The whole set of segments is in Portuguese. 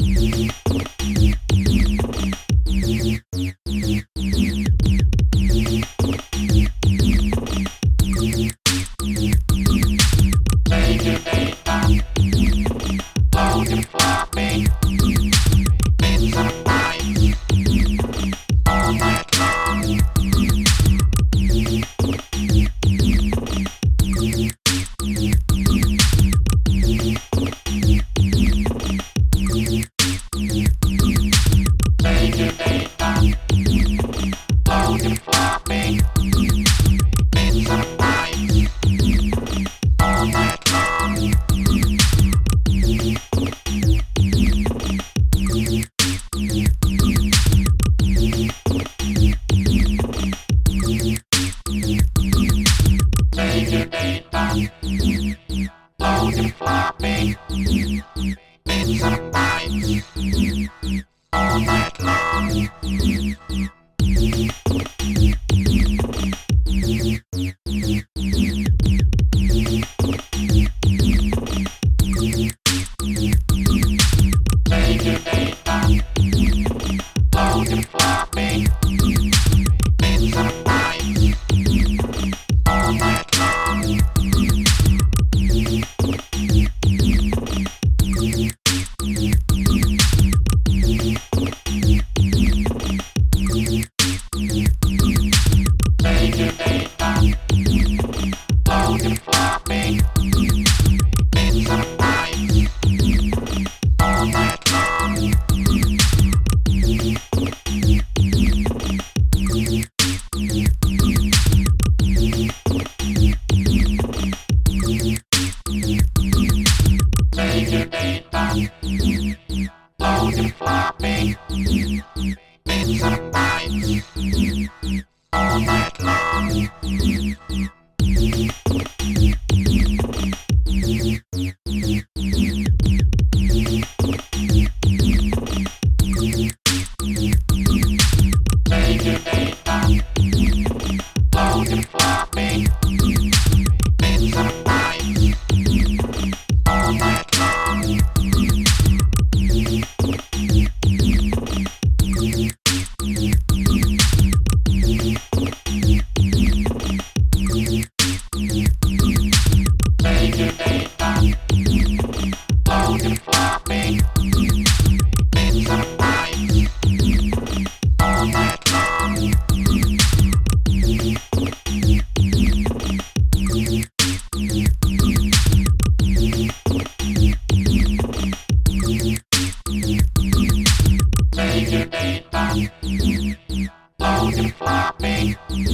Música Bye. happy. Things are fine. Pão de papi. Pão de.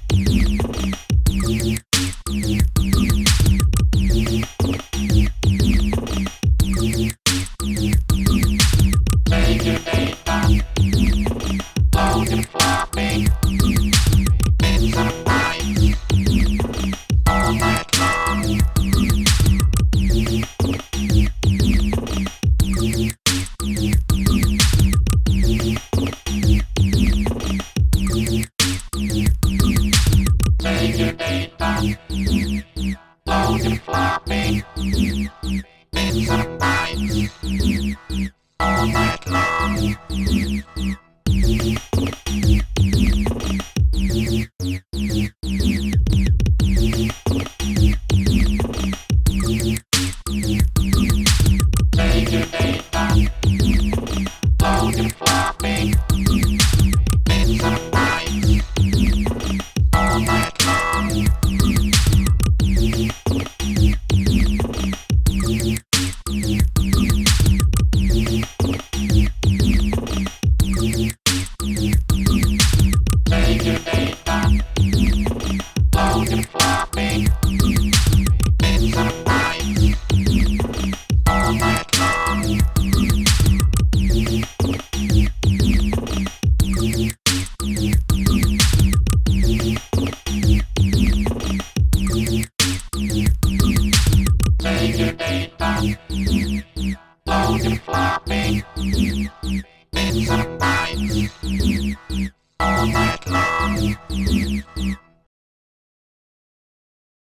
Loading, popping.